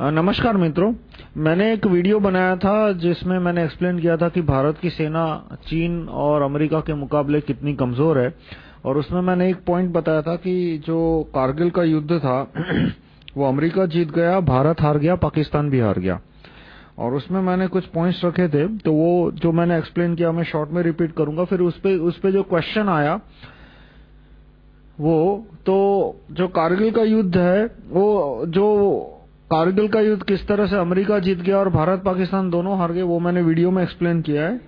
नमस्कार मित्रों। मैंने एक वीडियो बनाया था जिसमें मैंने एक्सप्लेन किया था कि भारत की सेना चीन और अमेरिका के मुकाबले कितनी कमज़ोर है। और उसमें मैंने एक पॉइंट बताया था कि जो कारगिल का युद्ध था, वो अमेरिका जीत गया, भारत हार गया, पाकिस्तान भी हार गया। और उसमें मैंने कुछ पॉइंट्स रखे थे तो वो जो मैंने एक्सप्लेन किया, मैं शॉर्ट में रिपीट करूँगा। फिर उस पर उस पे जो क्वेश्चन आया, वो तो जो कारगिल का युद्ध है, वो, जो कारगिल का युद्ध किस तरह से अमेरिका जीत गया और भारत पाकिस्तान दोनों हार गए, वो मैंने वीडियो में एक्सप्लेन किया है।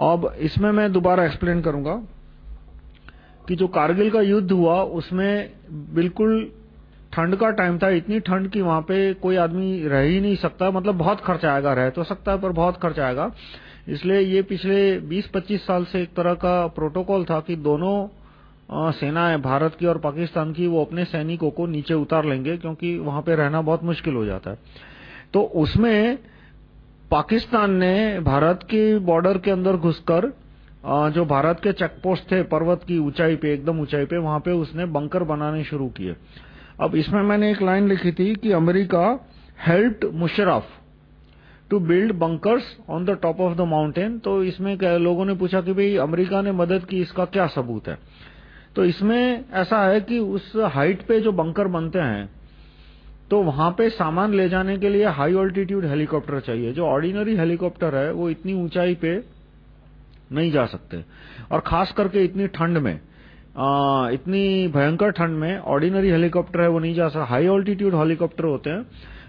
अब इसमें मैं दोबारा एक्सप्लेन करूँगा कि जो कारगिल का युद्ध हुआ, उसमें बिल्कुल ठंड का टाइम था, इतनी ठंड कि वहाँ पे कोई आदमी रह ही नहीं सकता मतलब बहुत खर्च आएगा, रह तो सकता है, पर बहुत खर्च आएगा। इसलिए ये पिछले 20-25 साल से एक तरह का प्रोटोकॉल था कि दोनों सेनाएँ भारत की और पाकिस्तान की वो अपने सैनिकों को नीचे उतार लेंगे क्योंकि वहाँ पे रहना बहुत मुश्किल हो जाता है। तो उसमें पाकिस्तान ने भारत की बॉर्डर के अंदर घुसकर जो भारत के चेकपोस्ट थे, पर्वत की ऊंचाई पे, एकदम ऊंचाई पे, वहाँ पे उसने बंकर बनाने शुरू किए। अब इसमें मैंने एक लाइन लिखी थी कि America help Musharraf to build bunkers on the top of the mountain तो इसमें लोगों ने पूछा कि भाई, अमेरिका ने मदद की, इसका क्या सबूत है? तो इसमें ऐसा है कि उस हाइट पे जो बंकर बनते हैं तो वहाँ पे सामान ले जाने के लिए हाई ऑल्टीट्यूड हेलीकॉप्टर चाहिए। जो ऑर्डिनरी हेलीकॉप्टर है वो इतनी ऊंचाई पे नहीं जा सकते। और खास करके इतनी ठंड में आ, इतनी भयंकर ठंड में ऑर्डिनरी हेलीकॉप्टर है वो नहीं जा सकता हाई ऑल्टीट्यूड हेलीकॉप्टर होते हैं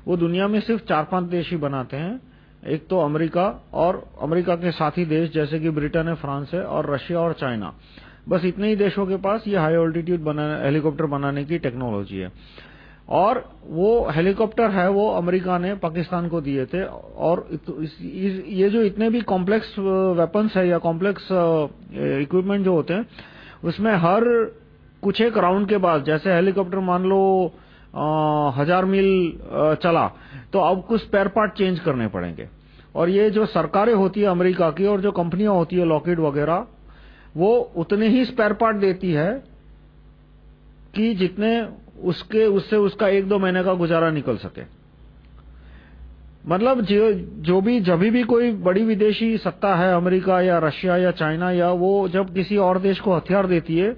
वो दुनिया में सिर्फ़ चार पाँच देश ही बनाते हैं। एक तो अमेरिका और अमेरिका के साथी देश जैसे कि ब्रिटेन है फ्रांस है और रशिया और चाइना। बस इतने ही देशों के पास ये हाई ऑल्टीट्यूड हेलीकॉप्टर बनाने की टेक्नोलॉजी है। और वो हेलीकॉप्टर है वो अमेरिका ने पाकिस्तान को दिए थे और ये जो इतने भी कॉम्प्लेक्स वेपन्स है या कॉम्प्लेक्स इक्विपमेंट जो होते हैं उसमें हर कुछ एक राउंड के बाद जैसे हेलीकॉप्टर मान लो आ, हज़ार मील चला तो अब कुछ स्पेयर पार्ट चेंज करने पड़ेंगे। और ये जो सरकारें होती है अमेरिका की और जो कंपनियाँ होती है लॉकेट वगैरह वो उतने ही स्पेयर पार्ट देती है कि जितने उसके, उससे उसका एक दो महीने का गुजारा निकल सके। मतलब जो जो भी, जब भी कोई बड़ी विदेशी सत्ता है, अमेरिका या रशिया या चाइना या वो जब किसी और देश को हथियार देती है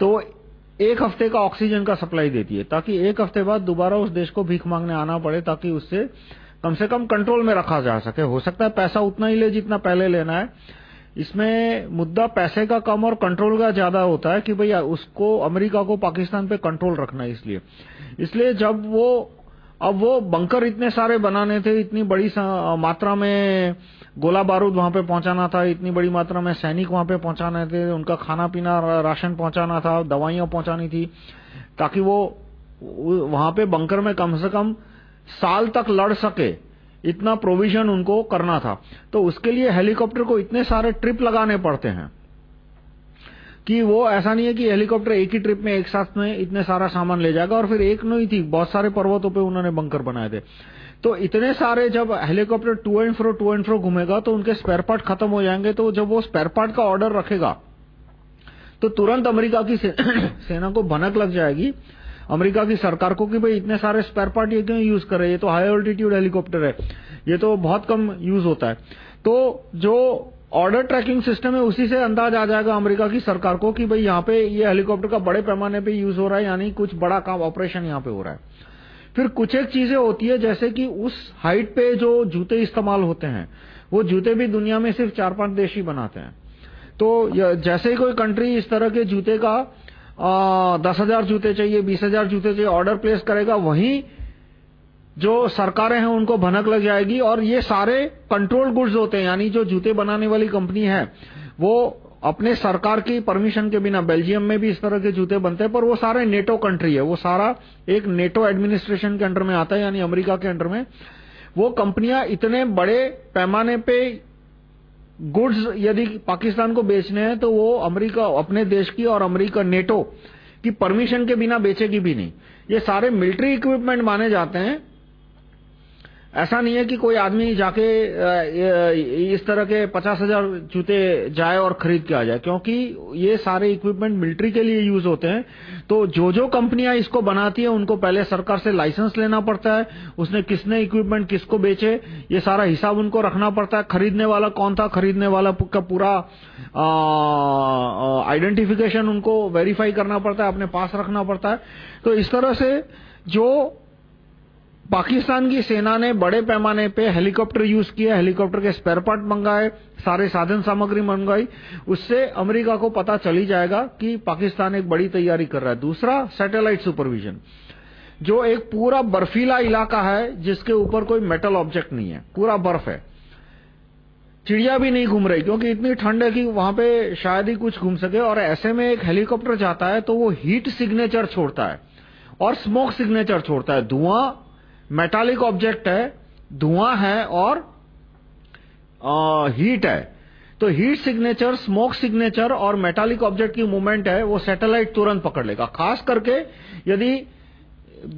तो एक हफ़्ते का ऑक्सीजन का सप्लाई देती है, ताकि एक हफ़्ते बाद दोबारा उस देश को भीख मांगने आना पड़े, ताकि उससे कम से कम कंट्रोल में रखा जा सके। हो सकता है पैसा उतना ही ले जितना पहले लेना है इसमें मुद्दा पैसे का कम और कंट्रोल का ज़्यादा होता है कि भैया उसको अमेरिका को पाकिस्तान पे कंट्रोल रखना है इसलिए। इसलिए जब वो, अब वो बंकर इतने सारे बनाने थे, इतनी बड़ी मात्रा में गोला बारूद वहाँ पे पहुंचाना था, इतनी बड़ी मात्रा में सैनिक वहाँ पे पहुँचाने थे, उनका खाना पीना राशन पहुंचाना था, दवाइयाँ पहुंचानी थी, ताकि वो वहाँ पे बंकर में कम से कम साल तक लड़ सके। इतना प्रोविज़न उनको करना था। तो उसके लिए हेलीकॉप्टर को इतने सारे ट्रिप लगाने पड़ते हैं कि वो, ऐसा नहीं है कि हेलीकॉप्टर एक ही ट्रिप में एक साथ में इतने सारा सामान ले जाएगा और फिर एक नहीं थी, बहुत सारे पर्वतों पे उन्होंने बंकर बनाए थे। तो इतने सारे जब helicopter to and fro to and fro घूमेगा तो उनके स्पेयर पार्ट खत्म हो जाएँगे तो जब वो स्पेयर पार्ट का ऑर्डर रखेगा तो तुरंत अमेरिका की सेना को भनक लग जाएगी अमेरिका की सरकार को कि भाई इतने सारे स्पेयर पार्ट ये क्यों यूज़ कर रहे हैं? ये तो हाई ऑल्टीट्यूड हेलीकॉप्टर है। ये तो बहुत कम यूज़ होता है। तो जो ऑर्डर ट्रैकिंग सिस्टम है, उसी से अंदाज आ जाएगा अमेरिका की सरकार को कि भाई यहाँ पे ये हेलीकॉप्टर का बड़े पैमाने पे यूज़ हो रहा है, यानी कुछ बड़ा काम ऑपरेशन यहाँ पे हो रहा है। फिर कुछ एक चीज़ें होती है, जैसे कि उस हाइट पे जो जूते इस्तेमाल होते हैं, वो जूते भी दुनिया में सिर्फ़ चार पाँच देश ही बनाते हैं। तो जैसे ही कोई कंट्री इस तरह के जूते का दस हज़ार जूते चाहिए, बीस हज़ार जूते चाहिए ऑर्डर प्लेस करेगा, वहीं जो सरकारें हैं, उनको भनक लग जाएगी। और ये सारे कंट्रोल गुड्स होते हैं, यानी जो जूते बनाने वाली कंपनी है, वो अपने सरकार की परमिशन के बिना बेल्जियम में भी इस तरह के जूते बनते हैं, पर वो सारे नेटो कंट्री है। वो सारा एक नेटो एडमिनिस्ट्रेशन के अंडर में आता है, यानी अमेरिका के अंडर में। वो कंपनियाँ इतने बड़े पैमाने पे गुड्स यदि पाकिस्तान को बेचने हैं तो वो अमेरिका, अपने देश की और अमेरिका नेटो की परमिशन के बिना बेचेगी भी नहीं। ये सारे मिलिट्री इक्विपमेंट माने जाते हैं ऐसा नहीं है कि कोई आदमी जाके इस तरह के पचास हज़ार जूते जाए और खरीद के आ जाए, क्योंकि ये सारे इक्विपमेंट मिलिट्री के लिए यूज़ होते हैं। तो जो जो कंपनियाँ इसको बनाती है, उनको पहले सरकार से लाइसेंस लेना पड़ता है। उसने किसने इक्विपमेंट किसको बेचे, ये सारा हिसाब उनको रखना पड़ता है। खरीदने वाला कौन था? खरीदने वाला का पूरा आइडेंटिफिकेशन उनको वेरीफाई करना पड़ता है, अपने पास रखना पड़ता है। तो इस तरह से जो पाकिस्तान की सेना ने बड़े पैमाने पे हेलीकॉप्टर यूज़ किया, हेलीकॉप्टर के स्पेयर पार्ट मंगाए, सारे साधन सामग्री मंगाई। उससे अमेरिका को पता चली जाएगा कि पाकिस्तान एक बड़ी तैयारी कर रहा है। दूसरा सैटेलाइट सुपरविजन जो एक पूरा बर्फीला इलाका है, जिसके ऊपर कोई मेटल ऑब्जेक्ट नहीं है। पूरा बर्फ़ है। चिड़िया भी नहीं घूम रही, क्योंकि इतनी ठंड है कि वहाँ पे शायद ही कुछ घूम सके। और ऐसे में एक हेलीकॉप्टर जाता है तो वो हीट सिग्नेचर छोड़ता है। और स्मोक सिग्नेचर छोड़ता है। धुआँ मेटालिक ऑब्जेक्ट है धुआँ है और आ, हीट है। तो हीट सिग्नेचर स्मोक सिग्नेचर और मेटालिक ऑब्जेक्ट की मूवमेंट है वो सैटेलाइट तुरंत पकड़ लेगा। खास करके यदि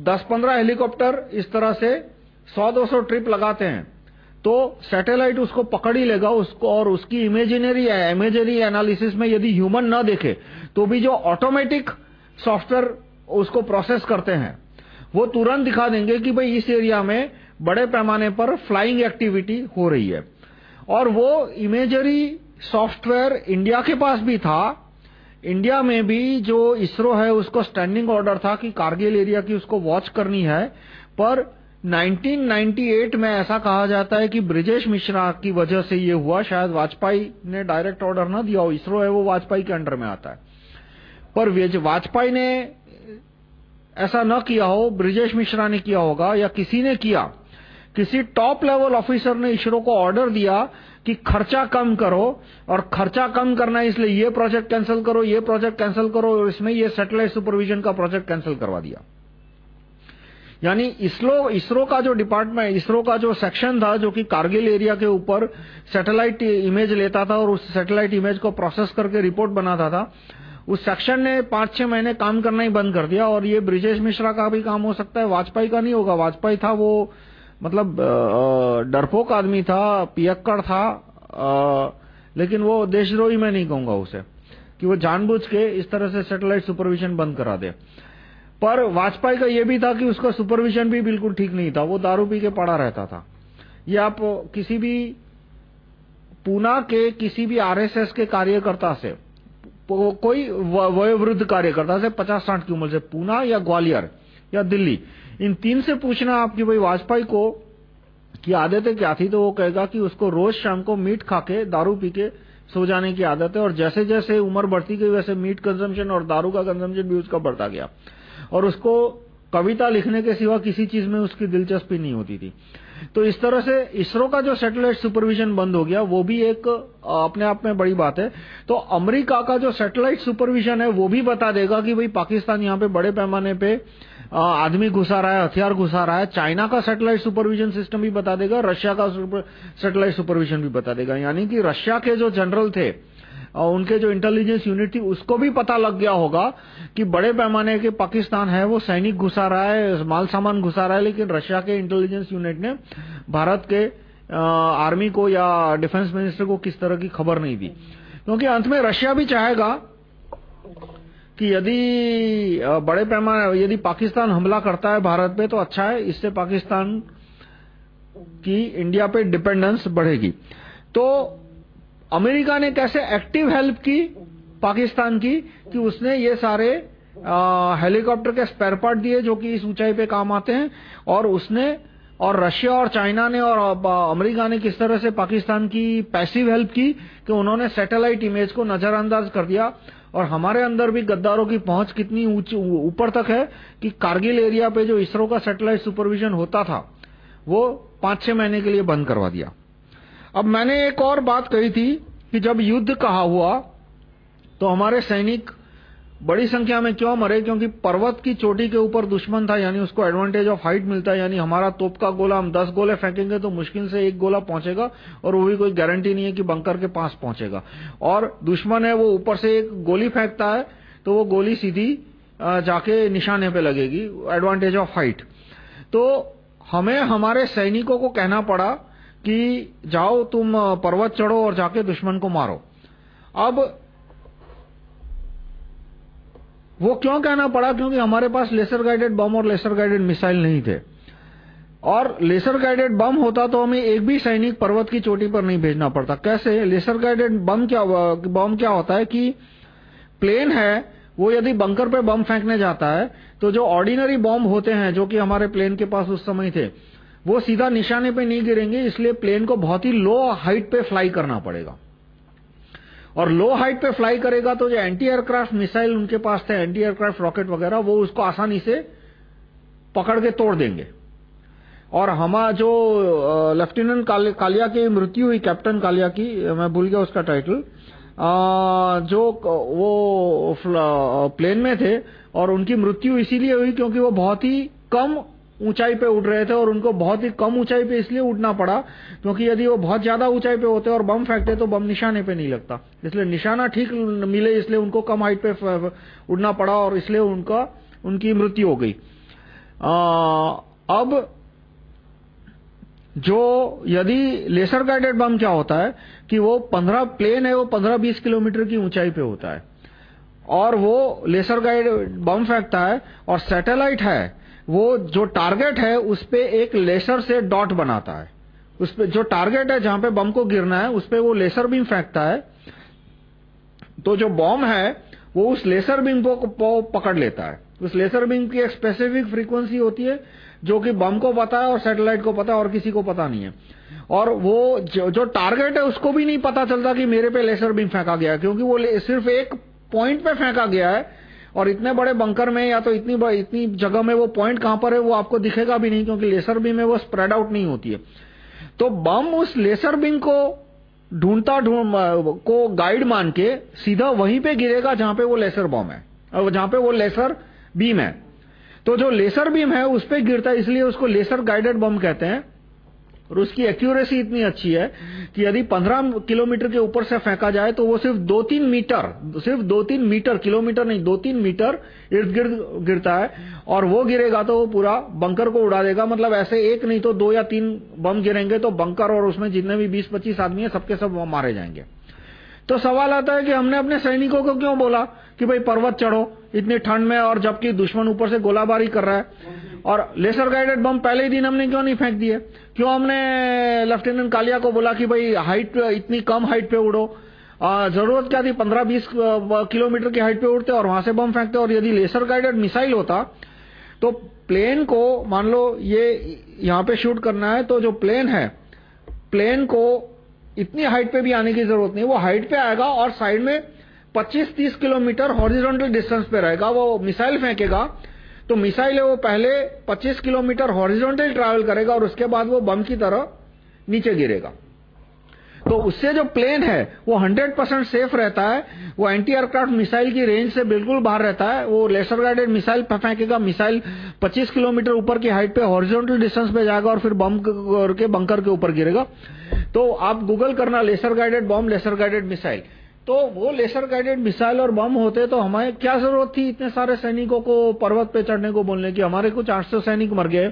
10-15 हेलीकॉप्टर इस तरह से 100-200 ट्रिप लगाते हैं तो सैटेलाइट उसको पकड़ ही लेगा उसको और उसकी इमेजिनरी इमेजरी एनालिसिस में यदि ह्यूमन ना देखे तो भी जो ऑटोमेटिक सॉफ्टवेयर उसको प्रोसेस करते हैं वो तुरंत दिखा देंगे कि भाई इस एरिया में बड़े पैमाने पर फ्लाइंग एक्टिविटी हो रही है। और वो इमेजरी सॉफ्टवेयर इंडिया के पास भी था। इंडिया में भी जो इसरो है, उसको स्टैंडिंग ऑर्डर था कि कारगिल एरिया की उसको वॉच करनी है। पर 1998 में ऐसा कहा जाता है कि ब्रिजेश मिश्रा की वजह से ये हुआ। शायद वाजपेयी ने डायरेक्ट ऑर्डर ना दिया हो। इसरो है, वो वाजपेयी के अंडर में आता है। पर वाजपेयी ने ऐसा न किया हो, ब्रिजेश मिश्रा ने किया होगा या किसी ने किया, किसी टॉप लेवल ऑफिसर ने इसरो को ऑर्डर दिया कि खर्चा कम करो और खर्चा कम करना इसलिए ये प्रोजेक्ट कैंसिल करो, ये प्रोजेक्ट कैंसिल करो और इसमें ये सैटेलाइट सुपरविजन का प्रोजेक्ट कैंसिल करवा दिया। यानी इसरो इसरो का जो डिपार्टमेंट इसरो का जो सेक्शन था जो कि कारगिल एरिया के ऊपर सैटेलाइट इमेज लेता था और उस सैटेलाइट इमेज को प्रोसेस करके रिपोर्ट बनाता था उस सेक्शन ने पाँच छह महीने काम करना ही बंद कर दिया और ये ब्रिजेश मिश्रा का भी काम हो सकता है। वाजपेयी का नहीं होगा। वाजपेयी था वो मतलब डरपोक आदमी था पियक्कड़ था आ, लेकिन वो देशद्रोही मैं नहीं कहूँगा उसे कि वो जानबूझ के इस तरह से सैटेलाइट सुपरविजन बंद करा दे। पर वाजपेयी का ये भी था कि उसका सुपरविजन भी बिल्कुल ठीक नहीं था। वो दारू पी के पड़ा रहता था। ये आप किसी भी पूना के किसी भी आरएसएस के कार्यकर्ता से कोई वयोवृद्ध कार्यकर्ता से पचास साठ की उम्र से पूना या ग्वालियर या दिल्ली, इन तीन से पूछना आपकी भाई वाजपेयी को की आदतें क्या थी तो वो कहेगा कि उसको रोज शाम को मीट खा के दारू पी के सो जाने की आदत है और जैसे जैसे उम्र बढ़ती गई, वैसे मीट कंजम्पशन और दारू का कंजम्पशन भी उसका बढ़ता गया। और उसको कविता लिखने के सिवा किसी चीज़ में उसकी दिलचस्पी नहीं होती थी। तो इस तरह से इसरो का जो सैटेलाइट सुपरविजन बंद हो गया, वो भी एक अपने आप में बड़ी बात है। तो अमेरिका का जो सैटेलाइट सुपरविजन है, वो भी बता देगा कि भाई पाकिस्तान यहाँ पे बड़े पैमाने पे आदमी घुसा रहा है, हथियार घुसा रहा है। चाइना का सैटेलाइट सुपरविजन सिस्टम भी बता देगा, रशिया का सैटेलाइट सुपरविजन भी बता देगा। यानी कि रशिया के जो जनरल थे और उनके जो इंटेलिजेंस यूनिट थी, उसको भी पता लग गया होगा कि बड़े पैमाने के पाकिस्तान है, वो सैनिक घुसा रहा है, माल सामान घुसा रहा है, लेकिन रशिया के इंटेलिजेंस यूनिट ने भारत के आर्मी को या डिफेंस मिनिस्टर को किस तरह की खबर नहीं दी। क्योंकि अंत में रशिया भी चाहेगा कि यदि बड़े पैमाने, यदि पाकिस्तान हमला करता है भारत पे तो अच्छा है, इससे पाकिस्तान की इंडिया पे डिपेंडेंस बढ़ेगी। तो अमेरिका ने कैसे एक्टिव हेल्प की, पाकिस्तान की, कि उसने ये सारे हेलीकॉप्टर के स्पेयर पार्ट दिए जो कि इस ऊंचाई पे काम आते हैं, और उसने, और रशिया और चाइना ने, और अमेरिका ने किस तरह से पाकिस्तान की पैसिव हेल्प की कि उन्होंने सैटेलाइट इमेज को नजरअंदाज कर दिया, और हमारे अंदर भी गद्दारों की पहुँच कितनी ऊपर तक है कि कारगिल एरिया पे जो इसरो का सैटेलाइट सुपरविजन होता था, वो पाँच छह महीने के लिए बंद करवा दिया। अब मैंने एक और बात कही थी कि जब युद्ध कहा हुआ तो हमारे सैनिक बड़ी संख्या में क्यों मरे? क्योंकि पर्वत की चोटी के ऊपर दुश्मन था, यानी उसको एडवांटेज ऑफ़ हाइट मिलता है यानी हमारा तोप का गोला, हम दस गोले फेंकेंगे तो मुश्किल से एक गोला पहुंचेगा और वो भी कोई गारंटी नहीं है कि बंकर के पास पहुंचेगा। और दुश्मन है, वो ऊपर से एक गोली फेंकता है तो वो गोली सीधी जाके निशाने पे लगेगी एडवांटेज ऑफ़ हाइट तो हमें, हमारे सैनिकों को कहना पड़ा कि जाओ तुम पर्वत चढ़ो और जाके दुश्मन को मारो। अब वो क्यों कहना पड़ा? क्योंकि हमारे पास लेसर गाइडेड बम और लेसर गाइडेड मिसाइल नहीं थे। और लेसर गाइडेड बम होता तो हमें एक भी सैनिक पर्वत की चोटी पर नहीं भेजना पड़ता। कैसे? लेसर गाइडेड बम क्या बम क्या होता है कि प्लेन है, वो यदि बंकर पे बम फेंकने जाता है तो जो ऑर्डिनरी बम होते हैं, जो कि हमारे प्लेन के पास उस समय थे वो सीधा निशाने पे नहीं गिरेंगे, इसलिए प्लेन को बहुत ही लो हाइट पे फ्लाई करना पड़ेगा। और लो हाइट पे फ्लाई करेगा तो जो एंटी एयरक्राफ्ट मिसाइल उनके पास थे एंटी एयरक्राफ्ट रॉकेट वगैरह, वो उसको आसानी से पकड़ के तोड़ देंगे। और हमारा जो लेफ्टिनेंट कालिया की मृत्यु हुई कैप्टन कालिया की, मैं भूल गया उसका टाइटल जो वो प्लेन में थे, और उनकी मृत्यु इसीलिए हुई क्योंकि वो बहुत ही कम ऊंचाई पे उड़ रहे थे और उनको बहुत ही कम ऊंचाई पे इसलिए उड़ना पड़ा क्योंकि यदि वो बहुत ज़्यादा ऊंचाई पे होते और बम फेंकते तो बम निशाने पे नहीं लगता। इसलिए निशाना ठीक मिले इसलिए उनको कम हाइट पे उड़ना पड़ा और इसलिए उनका उनकी मृत्यु हो गई। आ, अब जो यदि लेसर गाइडेड बम क्या होता है कि वो 15 प्लेन है वो 15-20 किलोमीटर की ऊंचाई पे होता है। और वो लेसर गाइड बम फेंकता है और सैटेलाइट है वो जो टारगेट है उस पे एक लेसर से डॉट बनाता है। उस पे जो टारगेट है जहाँ पे बम को गिरना है उस पे वो लेसर बीम फेंकता है। तो जो बॉम्ब है वो उस लेसर बीम को पकड़ लेता है। उस लेसर बीम की एक स्पेसिफिक फ्रीक्वेंसी होती है जो कि बम को पता है और सैटेलाइट को पता है और किसी को पता नहीं है। और वो जो, जो टारगेट है उसको भी नहीं पता चलता कि मेरे पे लेसर बीम फेंका गया है क्योंकि वो सिर्फ़ एक पॉइंट पे फेंका गया है और इतने बड़े बंकर में या तो इतनी इतनी जगह में वो पॉइंट कहाँ पर है, वो आपको दिखेगा भी नहीं क्योंकि लेसर बीम में वो स्प्रेड आउट नहीं होती है। तो बम उस लेसर बीम को ढूंढता ढूंढ, को गाइड मान के सीधा वहीं पे गिरेगा जहाँ पे वो लेसर बम है, और जहाँ पे वो लेसर बीम है। तो जो लेसर बीम है, उस पर गिरता है, इसलिए उसको लेसर गाइडेड बम कहते हैं। और उसकी एक्यूरेसी इतनी अच्छी है कि यदि 15 किलोमीटर के ऊपर से फेंका जाए तो वो सिर्फ़ दो तीन मीटर, सिर्फ़ दो तीन मीटर, किलोमीटर नहीं दो तीन मीटर इर्द गिर्द गिरता है और वो गिरेगा तो वो पूरा बंकर को उड़ा देगा। मतलब ऐसे एक नहीं तो दो या तीन बम गिरेंगे तो बंकर और उसमें जितने भी 20-25 आदमी है, सबके सब मारे जाएँगे। तो सवाल आता है कि हमने अपने सैनिकों को क्यों बोला कि भाई पर्वत चढ़ो, इतनी ठंड में और जबकि दुश्मन ऊपर से गोलाबारी कर रहा है? और लेसर गाइडेड बम पहले ही दिन हमने क्यों नहीं फेंक दिए? क्यों हमने लेफ्टिनेंट कालिया को बोला कि भाई हाइट इतनी कम हाइट पे उड़ो? ज़रूरत क्या थी? 15-20 किलोमीटर की हाइट पे उड़ते और वहाँ से बम फेंकते और यदि लेसर गाइडेड मिसाइल होता तो प्लेन को, मान लो ये यहाँ पे शूट करना है तो जो प्लेन है प्लेन को इतनी हाइट पे भी आने की ज़रूरत नहीं। वो हाइट पे आएगा और साइड में 25-30 किलोमीटर हॉरिजॉन्टल डिस्टेंस पे रहेगा। वो मिसाइल फेंकेगा तो मिसाइल है वो पहले 25 किलोमीटर हॉरिजॉन्टल ट्रैवल करेगा और उसके बाद वो बम की तरह नीचे गिरेगा। तो उससे जो प्लेन है, वो 100% सेफ़ रहता है, वो एंटी एयरक्राफ्ट मिसाइल की रेंज से बिल्कुल बाहर रहता है, वो लेसर गाइडेड मिसाइल फेंकेगा मिसाइल 25 किलोमीटर ऊपर की हाइट पे हॉरिजॉन्टल डिस्टेंस पे जाएगा और फिर बम के बंकर के ऊपर गिरेगा। तो आप गूगल करना laser guided bomb laser guided missile तो वो लेसर गाइडेड मिसाइल और बम होते तो हमारे क्या ज़रूरत थी इतने सारे सैनिकों को पर्वत पे चढ़ने को बोलने की? हमारे कुछ 800 सैनिक मर गए,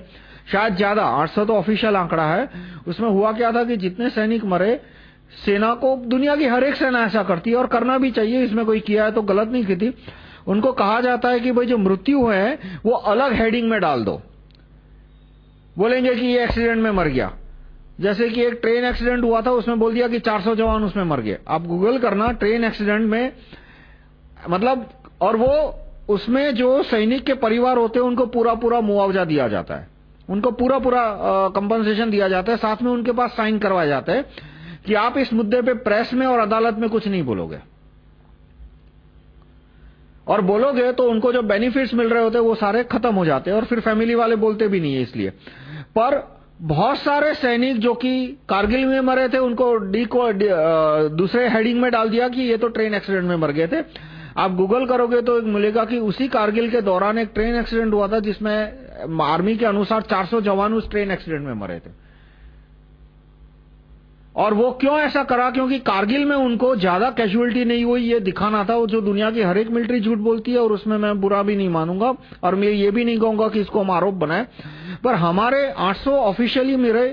शायद ज़्यादा 800 तो ऑफिशियल आंकड़ा है। उसमें हुआ क्या था कि जितने सैनिक मरे, सेना को दुनिया की हर एक सेना ऐसा करती है और करना भी चाहिए, इसमें कोई किया है तो गलत नहीं की थी। उनको कहा जाता है कि भाई जो मृत्यु है, वो अलग हेडिंग में डाल दो। बोलेंगे कि ये एक्सीडेंट में मर गया। जैसे कि एक ट्रेन एक्सीडेंट हुआ था, उसमें बोल दिया कि 400 जवान उसमें मर गए। आप गूगल करना, ट्रेन एक्सीडेंट में मतलब और वो उसमें जो सैनिक के परिवार होते हैं, उनको पूरा पूरा मुआवजा दिया जाता है। उनको पूरा पूरा कंपनसेशन दिया जाता है। साथ में उनके पास साइन करवाया जाता है कि आप इस मुद्दे पे प्रेस में और अदालत में कुछ नहीं बोलोगे। और बोलोगे तो उनको जो बेनिफिट्स मिल रहे होते हैं, वो सारे खत्म हो जाते हैं और फिर फैमिली वाले बोलते भी नहीं है इसलिए। पर बहुत सारे सैनिक जो कि कारगिल में मरे थे, उनको डी को दूसरे हेडिंग में डाल दिया कि ये तो ट्रेन एक्सीडेंट में मर गए थे। आप गूगल करोगे तो मिलेगा कि उसी कारगिल के दौरान एक ट्रेन एक्सीडेंट हुआ था, जिसमें आर्मी के अनुसार 400 जवान उस ट्रेन एक्सीडेंट में मरे थे। और वो क्यों ऐसा करा? क्योंकि कारगिल में उनको ज़्यादा कैजुअलिटी नहीं हुई। ये दिखाना था जो दुनिया की हर एक मिलिट्री झूठ बोलती है, और उसमें मैं बुरा भी नहीं मानूँगा, और मैं ये भी नहीं कहूँगा कि इसको हम आरोप बनाए। पर हमारे 800 ऑफिशियली मेरे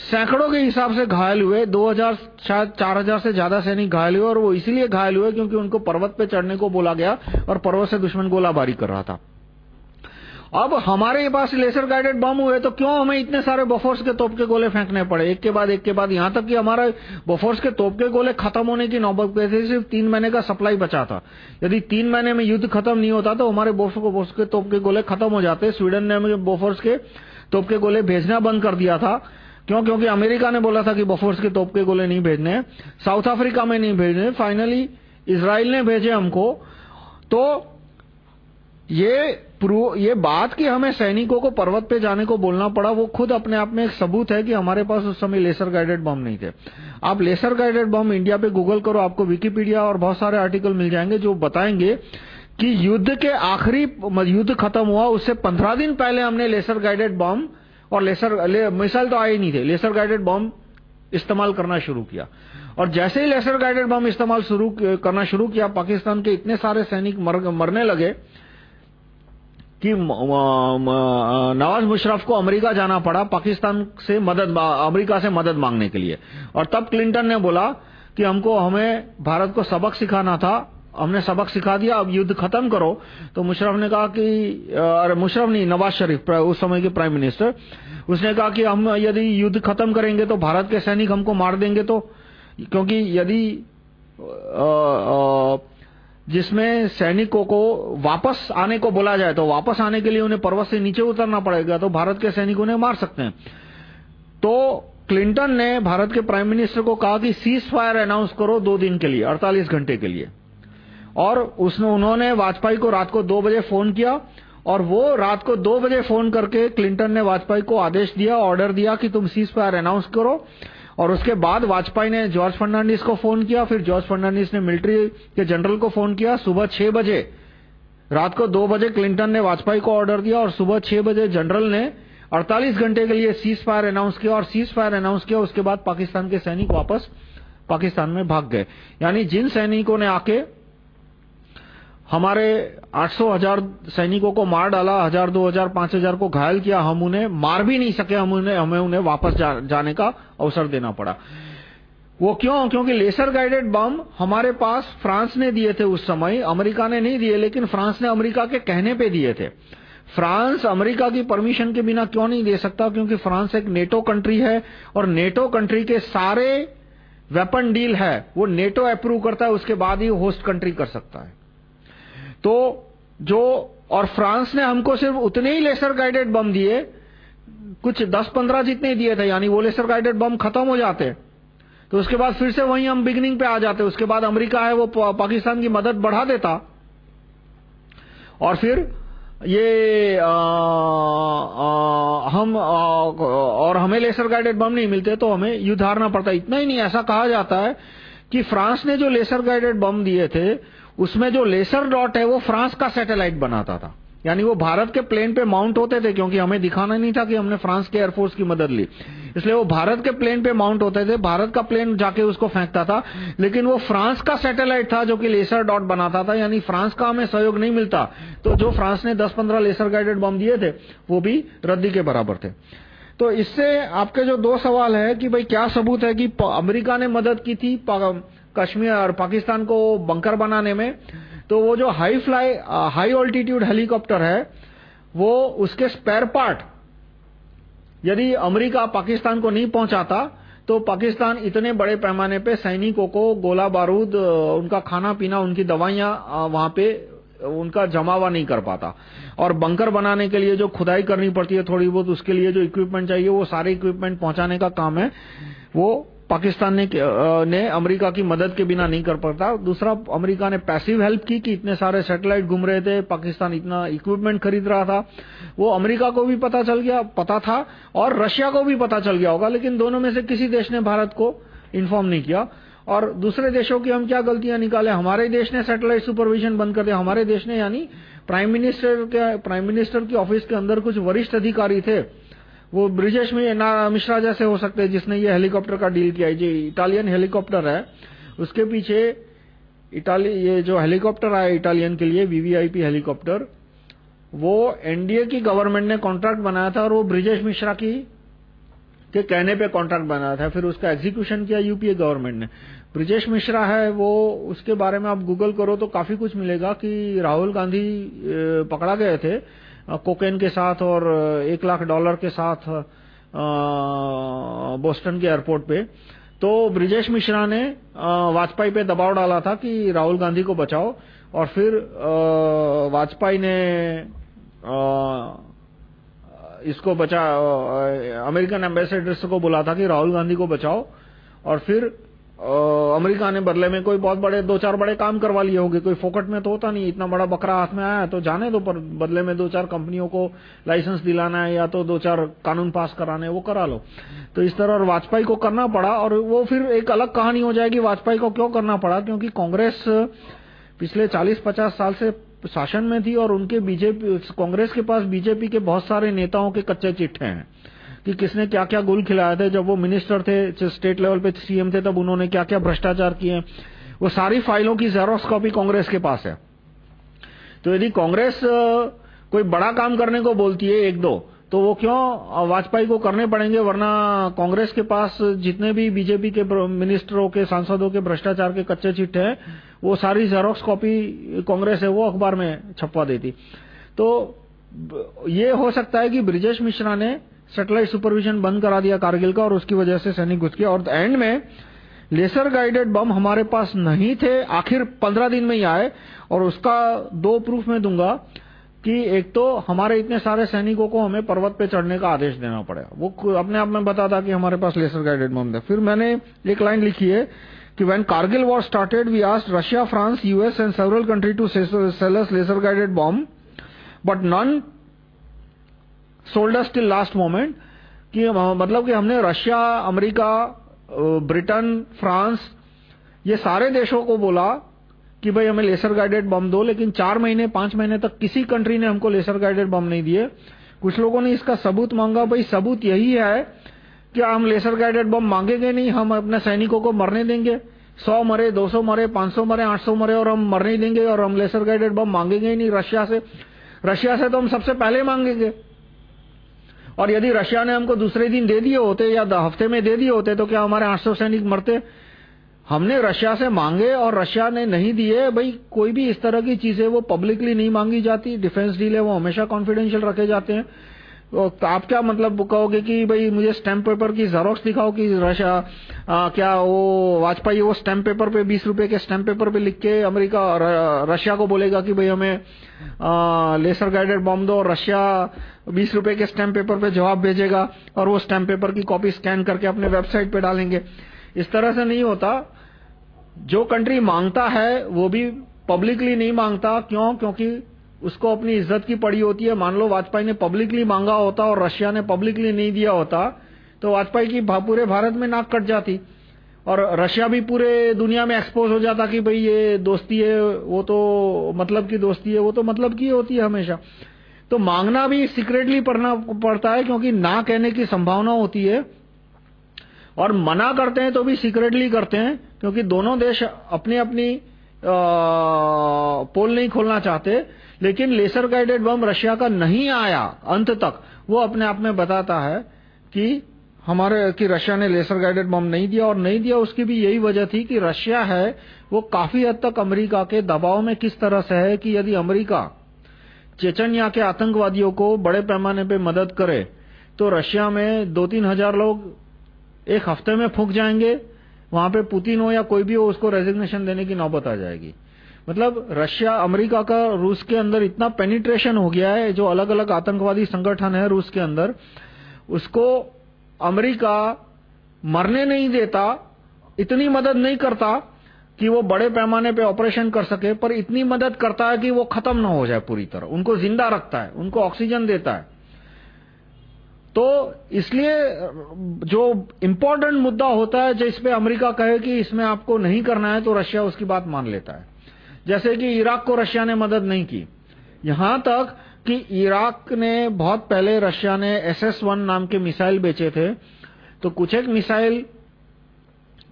सैकड़ों के हिसाब से घायल हुए 2000 शायद 4000 से ज़्यादा सैनिक घायल हुए, और वो इसीलिए घायल हुए क्योंकि उनको पर्वत पे चढ़ने को बोला गया, और पर्वत से दुश्मन गोलाबारी कर रहा था। अब हमारे पास लेसर गाइडेड बम हुए तो क्यों हमें इतने सारे बफोर्स के तोप के गोले फेंकने पड़े? एक के बाद एक के बाद, यहाँ तक कि हमारा बफोर्स के तोप के गोले खत्म होने की नौबत पे थे, सिर्फ़ तीन महीने का सप्लाई बचा था। यदि तीन महीने में युद्ध खत्म नहीं होता तो हमारे बोफोर्स के तोप के गोले खत्म हो जाते। स्वीडन ने हमें बोफोर्स के तोप के गोले भेजना बंद कर दिया था। क्यों? क्योंकि अमेरिका ने बोला था कि बफोर्स के तोप के गोले नहीं भेजने, साउथ अफ्रीका में नहीं भेजने। फाइनली इसराइल ने भेजे हमको। तो ये ये बात कि हमें सैनिकों को पर्वत पे जाने को बोलना पड़ा वो खुद अपने आप में एक सबूत है कि हमारे पास उस समय लेसर गाइडेड बम नहीं थे। आप लेसर गाइडेड बम इंडिया पे गूगल करो आपको विकिपीडिया और बहुत सारे आर्टिकल मिल जाएँगे जो बताएँगे कि युद्ध के आखिरी युद्ध खत्म हुआ उससे पंद्रह दिन पहले हमने लेसर गाइडेड बम और लेसर ले, मिसाइल तो आए नहीं थे। लेसर गाइडेड बम इस्तेमाल करना शुरू किया। और जैसे ही लेसर गाइडेड बम इस्तेमाल शुरू करना शुरू किया पाकिस्तान के इतने सारे सैनिक मर, मरने लगे कि नवाज़ मुशरफ को अमेरिका जाना पड़ा पाकिस्तान से मदद अमेरिका से मदद मांगने के लिए। और तब क्लिंटन ने बोला कि हमको, हमें भारत को सबक सिखाना था, हमने सबक सिखा दिया, अब युद्ध खत्म करो। तो मुशरफ ने कहा कि अरे, मुशरफ नहीं, नवाज़ शरीफ उस समय के प्राइम मिनिस्टर। उसने कहा कि हम यदि युद्ध खत्म करेंगे तो भारत के सैनिक हमको मार देंगे तो क्योंकि यदि जिसमें सैनिकों को वापस आने को बोला जाए तो वापस आने के लिए उन्हें पर्वत से नीचे उतरना पड़ेगा तो भारत के सैनिक उन्हें मार सकते हैं। तो क्लिंटन ने भारत के प्राइम मिनिस्टर को कहा कि सीज फायर अनाउंस करो दो दिन के लिए 48 घंटे के लिए। और उसने, उन्होंने वाजपेयी को रात को दो बजे फ़ोन किया, और वो रात को दो बजे फ़ोन करके क्लिंटन ने वाजपेयी को आदेश दिया ऑर्डर दिया कि तुम सीज फायर अनाउंस करो। और उसके बाद वाजपेयी ने जॉर्ज फर्नांडिस को फ़ोन किया, फिर जॉर्ज फर्नांडिस ने मिलिट्री के जनरल को फ़ोन किया। सुबह छह बजे, रात को दो बजे क्लिंटन ने वाजपेयी को ऑर्डर दिया और सुबह छह बजे जनरल ने 48 घंटे के लिए सीज फायर अनाउंस किया और सीज फायर अनाउंस किया। उसके बाद पाकिस्तान के सैनिक वापस पाकिस्तान में भाग गए। यानी जिन सैनिकों ने आके हमारे 800 हज़ार सैनिकों को मार डाला हज़ार दो हज़ार पाँच हज़ार को घायल किया। हम उन्हें मार भी नहीं सके हम उन्हें हमें उन्हें वापस जा, जाने का अवसर देना पड़ा। वो क्यों? क्योंकि लेसर गाइडेड बम हमारे पास फ्रांस ने दिए थे उस समय अमेरिका ने नहीं दिए लेकिन फ्रांस ने अमेरिका के कहने पे दिए थे। फ्रांस अमेरिका की परमिशन के बिना क्यों नहीं दे सकता? क्योंकि फ्रांस एक नेटो कंट्री है और नेटो कंट्री के सारे वेपन डील है। वो नेटो अप्रूव करता है उसके बाद ही होस्ट कंट्री कर सकता है। तो जो और फ्रांस ने हमको सिर्फ़ उतने ही लेसर गाइडेड बम दिए कुछ 10-15 जितने दिए थे यानी वो लेसर गाइडेड बम खत्म हो जाते। तो उसके बाद फिर से वहीं हम बिगनिंग पे आ जाते। उसके बाद अमेरिका है वो पाकिस्तान की मदद बढ़ा देता। और फिर ये आ, आ, हम आ, और हमें लेसर गाइडेड बम नहीं मिलते तो हमें युद्ध हारना पड़ता। इतना ही नहीं ऐसा कहा जाता है कि फ्रांस ने जो लेसर गाइडेड बम दिए थे उसमें जो लेसर डॉट है, वो फ्रांस का सैटेलाइट बनाता था। यानी वो भारत के प्लेन पे माउंट होते थे, क्योंकि हमें दिखाना नहीं था कि हमने फ्रांस के एयरफोर्स की मदद ली। इसलिए वो भारत के प्लेन पे माउंट होते थे, भारत का प्लेन जाके उसको फेंकता था, लेकिन वो फ्रांस का सैटेलाइट था जो कि लेसर डॉट बनाता था, यानी फ्रांस का हमें सहयोग नहीं मिलता। तो जो फ्रांस ने 10-15 लेसर गाइडेड बम दिए थे, वो भी रद्दी के बराबर थे। तो इससे आपके जो दो सवाल है कि भाई क्या सबूत है कि अमेरिका ने मदद की थी कश्मीर और पाकिस्तान को बंकर बनाने में तो वो जो high fly high altitude helicopter है, वो उसके स्पेयर पार्ट यदि अमेरिका पाकिस्तान को नहीं पहुंचाता तो पाकिस्तान इतने बड़े पैमाने पे सैनिकों को गोला बारूद उनका खाना पीना, उनकी दवाइयाँ वहाँ पे उनका जमावा नहीं कर पाता। और बंकर बनाने के लिए जो खुदाई करनी पड़ती है थोड़ी बहुत, उसके लिए जो इक्विपमेंट चाहिए, वो सारे इक्विपमेंट पहुँचाने का काम है। वो पाकिस्तान ने ने अमेरिका की मदद के बिना नहीं कर पाता। दूसरा, अमेरिका ने पैसिव हेल्प की कि इतने सारे सैटेलाइट घूम रहे थे, पाकिस्तान इतना इक्विपमेंट खरीद रहा था। वो अमेरिका को भी पता चल गया, पता था, और रशिया को भी पता चल गया होगा, लेकिन दोनों में से किसी देश ने भारत को इन्फॉर्म नहीं किया। और दूसरे देशों की हम क्या गलतियाँ निकाले? हमारे देश ने सैटेलाइट सुपरविजन बंद कर दिया। हमारे देश ने, यानी प्राइम मिनिस्टर के प्राइम मिनिस्टर की ऑफ़िस के अंदर कुछ वरिष्ठ अधिकारी थे। वो ब्रिजेश मिश्रा जैसे हो सकते हैं, जिसने ये हेलीकॉप्टर का डील किया है। जो, इटालियन हेलीकॉप्टर है। उसके पीछे इटाली, ये जो हेलीकॉप्टर आया इटालियन के लिए वीवीआईपी हेलीकॉप्टर, वो एनडीए की गवर्नमेंट ने कॉन्ट्रैक्ट बनाया था और वो ब्रिजेश मिश्रा की, के कहने पे कॉन्ट्रैक्ट बनाया था। फिर उसका एग्जीक्यूशन किया यूपीए गवर्नमेंट ने। ब्रिजेश मिश्रा है, वो उसके बारे में आप गूगल करो तो काफ़ी कुछ मिलेगा कि राहुल गांधी पकड़ा गए थे। कोकेन के साथ और एक लाख डॉलर के साथ बोस्टन के एयरपोर्ट पे। तो ब्रिजेश मिश्रा ने वाजपेयी पे दबाव डाला था कि राहुल गांधी को बचाओ, और फिर वाजपेयी ने इसको बचा अमेरिकन एम्बेसडर को बोला था कि राहुल गांधी को बचाओ, और फिर अमेरिका ने बदले में कोई बहुत बड़े, दो चार बड़े काम करवा लिए होंगे। कोई फोकट में तो होता नहीं, इतना बड़ा बकरा हाथ में आया तो जाने दो, पर बदले में दो चार कंपनियों को लाइसेंस दिलाना है, या तो दो चार कानून पास कराने वो करा लो। तो इस तरह वाजपेयी को करना पड़ा, और वो फिर एक अलग कहानी हो जाएगी, वाजपेयी को क्यों करना पड़ा? क्योंकि कांग्रेस पिछले 40-50 साल से शासन में थी, और उनके बीजेपी, कांग्रेस के पास बीजेपी के बहुत सारे नेताओं के कच्चे चिट्ठे हैं। कि किसने क्या क्या गोल खिलाए थे, जब वो मिनिस्टर थे स्टेट लेवल पे सीएम थे, तब उन्होंने क्या क्या भ्रष्टाचार किए वो सारी फाइलों की जेरोक्स कॉपी कांग्रेस के पास है। तो यदि कांग्रेस कोई बड़ा काम करने को बोलती है, एक दो तो वो क्यों वाजपेयी को करने पड़ेंगे, वरना कांग्रेस के पास जितने भी बीजेपी के मिनिस्टरों के, सांसदों के भ्रष्टाचार के कच्चे चिट्ठे हैं, वो सारी जेरोक्स कॉपी कांग्रेस है, वो अखबार में छपवा देती। तो ये हो सकता है कि ब्रिजेश मिश्रा ने सैटेलाइट सुपरविजन बंद करा दिया कारगिल का और उसकी वजह से सैनिक घुस गया और एंड में लेसर गाइडेड बम हमारे पास नहीं थे। आखिर पंद्रह दिन में ही आए और उसका दो प्रूफ मैं दूँगा कि एक तो हमारे इतने सारे सैनिकों को हमें पर्वत पे चढ़ने का आदेश देना पड़ा। वो अपने आप में बता था कि हमारे पास लेसर गाइडेड बम था। फिर मैंने एक लाइन लिखी है कि Kargil war started, we asked Russia, France, US and several countries to sell us laser guided bomb, but none sold us till last moment. कि मतलब कि हमने रशिया, अमेरिका, ब्रिटेन, फ्रांस ये सारे देशों को बोला कि भाई हमें लेसर गाइडेड बम दो लेकिन चार महीने पाँच महीने तक किसी कंट्री ने हमको लेसर गाइडेड बम नहीं दिए। कुछ लोगों ने इसका सबूत मांगा। भाई सबूत यही है कि हम लेसर गाइडेड बम मांगेंगे नहीं हम अपने सैनिकों को मरने देंगे। सौ मरे दो सौ मरे पाँच सौ मरे आठ सौ मरे और हम मरने देंगे और हम लेसर गाइडेड बम मांगेंगे ही नहीं रशिया से। रशिया से तो हम सबसे पहले मांगेंगे। और यदि रशिया ने हमको दूसरे दिन दे दिए होते या हफ़्ते में दे दिए होते तो क्या हमारे 800 सैनिक मरते? हमने रशिया से मांगे और रशिया ने नहीं दिए। भाई, कोई भी इस तरह की चीज़ें वो पब्लिकली नहीं मांगी जाती। डिफेंस डील है, वो हमेशा कॉन्फिडेंशियल रखे जाते हैं। तो आप क्या मतलब कहोगे कि भाई मुझे स्टैम्प पेपर की जेरोक्स दिखाओ कि रशिया क्या वो वाजपेयी वो स्टैम्प पेपर पे बीस रुपए के स्टैम्प पेपर पे लिख के अमेरिका रशिया को बोलेगा कि भाई हमें आ, लेसर गाइडेड बॉम्ब दो और रशिया बीस रुपए के स्टैम्प पेपर पे जवाब भेजेगा और वो स्टैम्प पेपर की कॉपी स्कैन करके अपने वेबसाइट पे डालेंगे। इस तरह से नहीं होता। जो कंट्री माँगता है वो भी पब्लिकली नहीं माँगता। क्यों? क्योंकि उसको अपनी इज़्ज़त की पड़ी होती है। मान लो वाजपेयी ने पब्लिकली मांगा होता और रशिया ने पब्लिकली नहीं दिया होता तो वाजपेयी की पूरे भारत में नाक कट जाती और रशिया भी पूरे दुनिया में एक्सपोज हो जाता कि भाई ये दोस्ती है, वो तो मतलब की दोस्ती है, वो तो मतलब की होती है हमेशा। तो मांगना भी सीक्रेटली पढ़ना पड़ता है क्योंकि ना कहने की संभावना होती है और मना करते हैं तो भी सीक्रेटली करते हैं, क्योंकि दोनों देश अपनी अपनी पोल नहीं खोलना चाहते। लेकिन लेसर गाइडेड बम रशिया का नहीं आया अंत तक, वो अपने आप में बताता है कि हमारे, कि रशिया ने लेसर गाइडेड बम नहीं दिया और नहीं दिया, उसकी भी यही वजह थी कि रशिया है, वो काफ़ी हद तक अमेरिका के दबाव में किस तरह से है कि यदि अमेरिका चेचनिया के आतंकवादियों को बड़े पैमाने पे मदद करे तो रशिया में दो तीन हज़ार लोग एक हफ़्ते में फूक जाएँगे, वहाँ पे पुतिन हो या कोई भी हो, उसको रेजिग्नेशन देने की नौबत आ जाएगी। मतलब रशिया, अमेरिका का रूस के अंदर इतना पेनिट्रेशन हो गया है, जो अलग अलग आतंकवादी संगठन है रूस के अंदर, उसको अमेरिका मरने नहीं देता, इतनी मदद नहीं करता कि वो बड़े पैमाने पे ऑपरेशन कर सके, पर इतनी मदद करता है कि वो खत्म ना हो जाए पूरी तरह। उनको ज़िंदा रखता है, उनको ऑक्सीजन देता है। तो इसलिए जो इम्पोर्टेंट मुद्दा होता है जिस पे अमेरिका कहे कि इसमें आपको नहीं करना है तो रशिया उसकी बात मान लेता है। जैसे कि इराक को रशिया ने मदद नहीं की। यहाँ तक कि इराक ने बहुत पहले रशिया ने SS-1 नाम के मिसाइल बेचे थे तो कुछ एक मिसाइल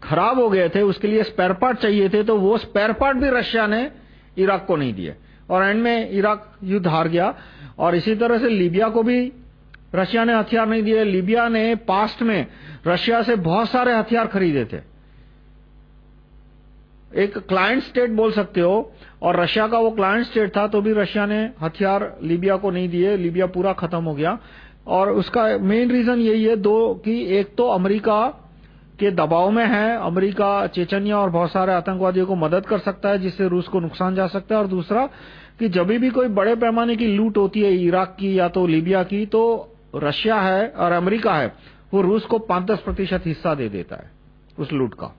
खराब हो गए थे, उसके लिए स्पेयर पार्ट चाहिए थे तो वो स्पेयर पार्ट भी रशिया ने इराक को नहीं दिए। और एंड में इराक युद्ध हार गया, और इसी तरह से लीबिया को भी रशिया ने हथियार नहीं दिए। लीबिया ने पास्ट में रशिया से बहुत सारे हथियार खरीदे थे। एक क्लाइंट स्टेट बोल सकते हो, और रशिया का वो क्लाइंट स्टेट था तो भी रशिया ने हथियार लीबिया को नहीं दिए, लीबिया पूरा खत्म हो गया। और उसका मेन रीजन यही है दो, कि एक तो अमेरिका के दबाव में है, अमेरिका चेचनिया और बहुत सारे आतंकवादियों को मदद कर सकता है, जिससे रूस को नुकसान जा सकता है। और दूसरा, कि जब भी कोई बड़े पैमाने की लूट होती है, इराक की या तो लीबिया की तो रशिया है और अमेरिका है, वो रूस को पाँच दस प्रतिशत हिस्सा दे देता है, उस लूट का।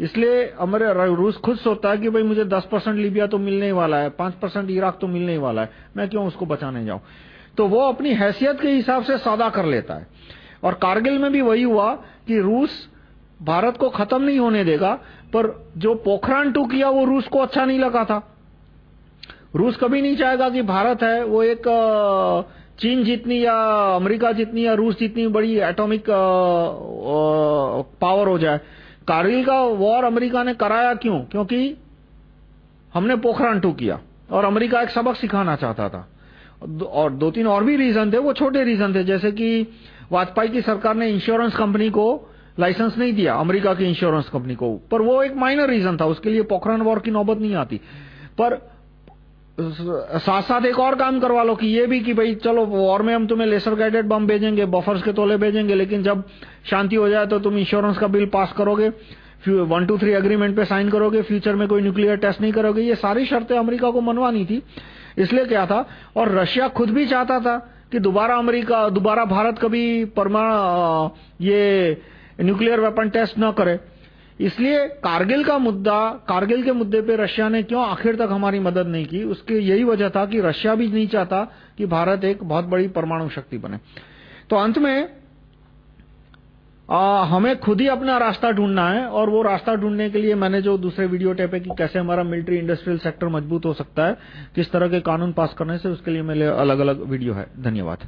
इसलिए हमारे रूस खुद सोचता है कि भाई मुझे 10 परसेंट लीबिया तो मिलने ही वाला है 5 परसेंट इराक तो मिलने ही वाला है, मैं क्यों उसको बचाने जाऊँ? तो वो अपनी हैसियत के हिसाब से सौदा कर लेता है। और कारगिल में भी वही हुआ कि रूस भारत को खत्म नहीं होने देगा, पर जो पोखरान टू किया वो रूस को अच्छा नहीं लगा था। रूस कभी नहीं चाहेगा कि भारत है, वो एक चीन जितनी या अमेरिका जितनी या रूस जितनी बड़ी एटॉमिक पावर हो जाए। कारगिल का वॉर अमेरिका ने कराया क्यों? क्योंकि हमने पोखरण टू किया और अमेरिका एक सबक सिखाना चाहता था। और दो तीन और भी रीजन थे, वो छोटे रीजन थे, जैसे कि वाजपेयी की सरकार ने इंश्योरेंस कंपनी को लाइसेंस नहीं दिया, अमेरिका की इंश्योरेंस कंपनी को। पर वो एक माइनर रीजन था, उसके लिए पोखरण वॉर की नौबत नहीं आती। पर साथ साथ एक और काम करवा लो कि ये भी कि भाई, चलो वॉर में हम तुम्हें लेसर गाइडेड बम भेजेंगे बफर्स के तोले भेजेंगे, लेकिन जब शांति हो जाए तो तुम इंश्योरेंस का बिल पास करोगे वन टू थ्री अग्रीमेंट पे साइन करोगे फ्यूचर में कोई न्यूक्लियर टेस्ट नहीं करोगे, ये सारी शर्तें अमेरिका को मनवानी थी। इसलिए क्या था, और रशिया खुद भी चाहता था कि दोबारा अमेरिका, दोबारा भारत कभी परमाणु ये न्यूक्लियर वेपन टेस्ट न करे। इसलिए कारगिल का मुद्दा कारगिल के मुद्दे पे रशिया ने क्यों आखिर तक हमारी मदद नहीं की? उसकी यही वजह था कि रशिया भी नहीं चाहता कि भारत एक बहुत बड़ी परमाणु शक्ति बने। तो अंत में आ, हमें खुद ही अपना रास्ता ढूंढना है और वो रास्ता ढूँढने के लिए मैंने जो दूसरे वीडियो टेप है कि कैसे हमारा मिलिट्री इंडस्ट्रियल सेक्टर मज़बूत हो सकता है किस तरह के कानून पास करने से उसके लिए मेरे अलग अलग वीडियो है। धन्यवाद।